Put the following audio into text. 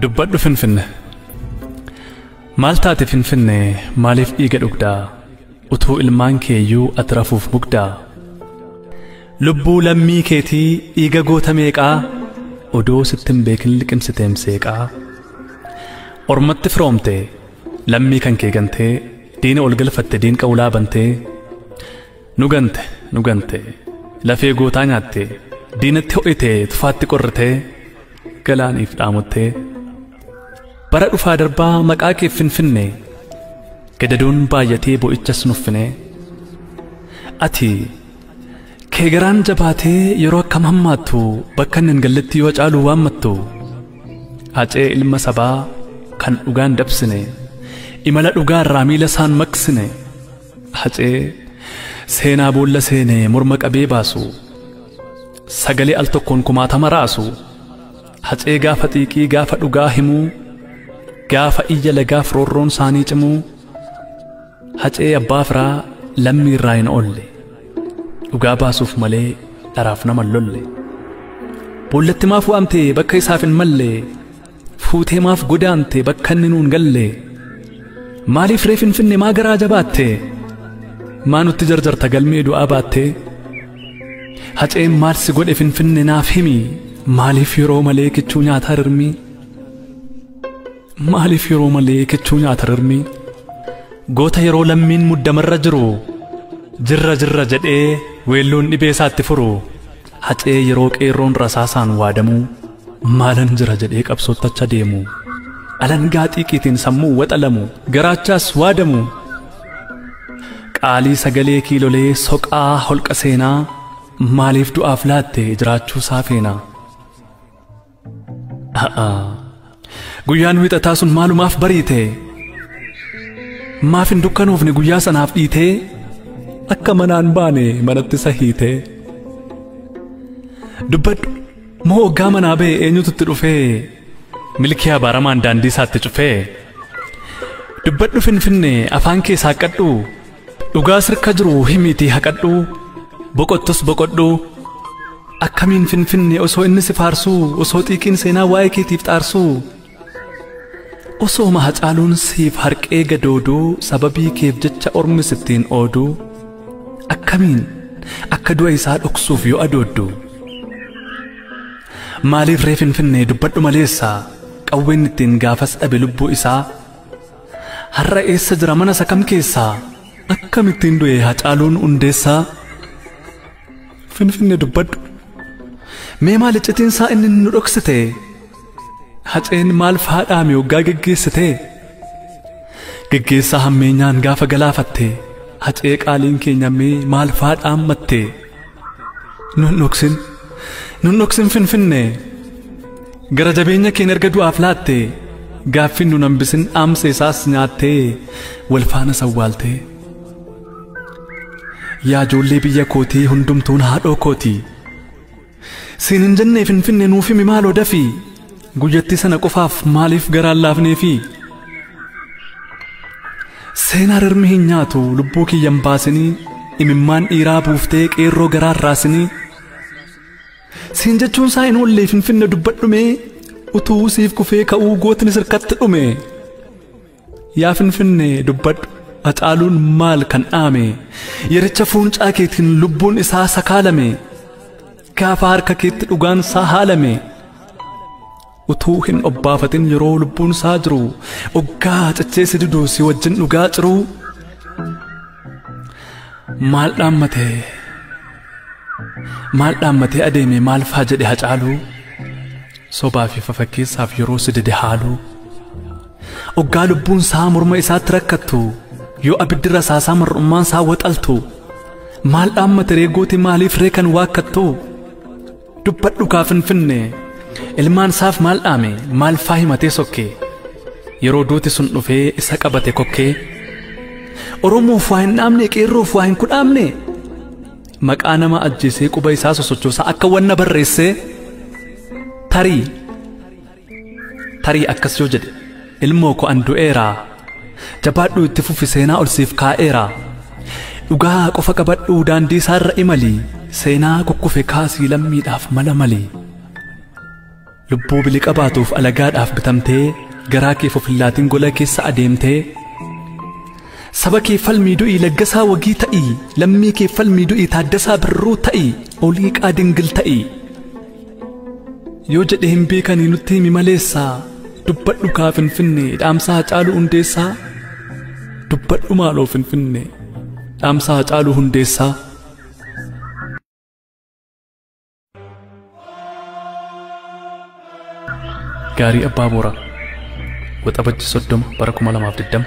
Dubbadhu Finfinne. Maal taate Finfinne maaliif dhiiga dhugdaa? Utuu ilmaan keeyyuu ati rafuuf mugdaa Lubbuu lammii keetii dhiiga goota meeqaa? Odoo sittin beekin liqimsiteem seeqaa Ormatti firoomte lammii kan kee gantee? Diina ol galfatte diinqa ulaa bantee nu gante nu gante. Lafee gootaa nyaatte diinatti ho'ite tufaatti qorritee? Galaaniif dhaamottee bara dhufaa darbaa maqaa kee finfinne gadadoon baay'atee bo'ichas nuffine ati kee garaan jabaatee yeroo akkam hammaattu bakka inni hin galletti yoo caaluu waammattu? Hacee ilma sabaa kan dhugaan dabsine imala dhugaa irraa miila isaan maqsine hacee seenaa boolla seene morma qabee baasu sagalee al tokkoon kumaatama raasu. Hacee gaafa xiiqii gaafa dhugaa himuu gaafa iyya lagaaf roorroon isaanii cimuu hacee abbaa firaa lammii irraa hin oolle dhugaa baasuuf malee dharaaf nama lolle. Boollatti maaf waamte bakka isaaf hin malle. Fuutee maaf godaante bakka inni nuun galle. Maaliif ree finfinne maa garaa jabaatte maa nutti jarjarta galmee du'aa baatte haceen maal si godhe finfinne naaf himi? Maaliif yeroo malee kichuu nyaataa rirmi maaliif yeroo malee kichuu nyaata rirmi goota yeroo lammiin muddamarra jiru? Jirra jirra jedhee weelluun dhibee isaatti furu? Hacee yeroo qeerroon rasaasaan waadamu? Maalan jira jedhee qabsoottacha deemu? Alangaa xiiqiitiin sammuu waxalamu? Garaachaas waadamu? Qaalii sagalee kiilolee soqaa holqa seenaa? Maaliif du'aaf laatte jiraachuu saafeenaa guyyaan wiixataa sun maalumaaf bariite. Maaf hin dukkanoofne guyyaa sanaaf dhiitee akka manaan baane manatti isa hiite dubbadhu moo hoggaa manaa ba'e eenyututti dhufee milkii abaaramaan daandii isaatti cufee dubbadhu finfinne afaan kee saaqqadhu dhugaa sirka jiru himiitii haqadhu? Boqottus boqodhu? Akkamiin finfinne osoo inni si faarsuu osoo xiiqiin seenaa waa'ee keetiif xaarsuu osoo mahacaaluun siif harqee gadooduu sababii keef jecha ormi sittiin ooduu akkamiin akka du'a isaa dhoksuuf yoo adooddu? Maaliif ree finfinne dubbadhu maleessaa qawween ittiin gaafas dhabe lubbuu isaa? Har'a eessa jira mana isa kam keessaa? Akkamittiin du'e hacaaluun hundeessaa? Finfinne dubbadhu. Mee maal iccitiinsaa inni nu dhoksite haceen maal faadhaame waggaa geggeessite geggeessaa hammeenyaan gaafa galaafatte hacee qaaliin keenya mee maal faadhaammatte nun dhoksin nun dhoksin finfinne gara jabeenya keen erga du'aaf laatte gaaffin nun hambisin dhaamsa isaas nyaattee? Wal faana sawwaaltee? Yaa ijoollee biyya kootii hundumtuun haadhoo kootii siin hin jennee finfinne nuuf himi maaloo dafii guyyattii sana qofaaf maaliif garaan laafneefi seenaa rirmi hin nyaatu lubbuu kiyyan baasinii imimmaan dhiiraa buuftee qeerroo garaan raasinii siin jechuun isaa hin oolle finfinne dubbadhume utuu siif kufee ka'uu gootni sirkatti dhume. Yaa finfinne dubbadhu hacaaluun maal kan dhaame? Yericha fuuncaa keetiin lubbuun isaa sakaalame. Gaafa harka keetti dhugaan isaa haalame utuu hin obbaafatin yeroo lubbuun isaa jiru oggaa cachee diduu si wajjin dhugaa jiruu maal dhaammate? Maal dhaammatee adeeme maal faa jedhe hacaaluu sobaa fi fafakkeessaaf yeroo si dide haaluu oggaa lubbuun isaa morma isaatti rakkattu yoo abiddi rasaasaa mar'ummaan isaa waxaltu maal dhaammate reegooti maaliif ree kan waakkattu dubbadhu kaa finfinne ilmaan isaaf maal dhaame? Maal faa himatee sokkee? Yeroo duuti sun dhufee isa qabate kokkee? Oromoof waa hin dhaamne qeerroof waa hin kudhaamne maqaa nama ajjeesee quba isaa sosochoosaa akka wanna barreessee? Tarii. Tarii akkas yoo jedhe ilmoo ko an du'eeraa jabaadhu itti fufi seenaa ol siif kaa'eera dhugaa qofa qabadhuu daandii isaarra imali seenaa kukkufe kaasii lammiidhaaf mala mali lubbuu biliqa baatuuf alagaadhaaf bitamtee garaa kee fofillaatiin gola keessa adeemtee saba kee falmii du'ii laggasaa wagii ta'ii lammii kee falmii du'ii taaddasaa birruu ta'ii oliiqaa dingil ta'ii yoo jedhe hin beekanii nutti himi maleessaa dubbadhu kaa finfinne dhaamsaa caalu hundeessaa dubbadhu maaloo finfinne dhaamsaa caalu hundeessaa. Waxabajji soddoma bara kuma lamaaf digdama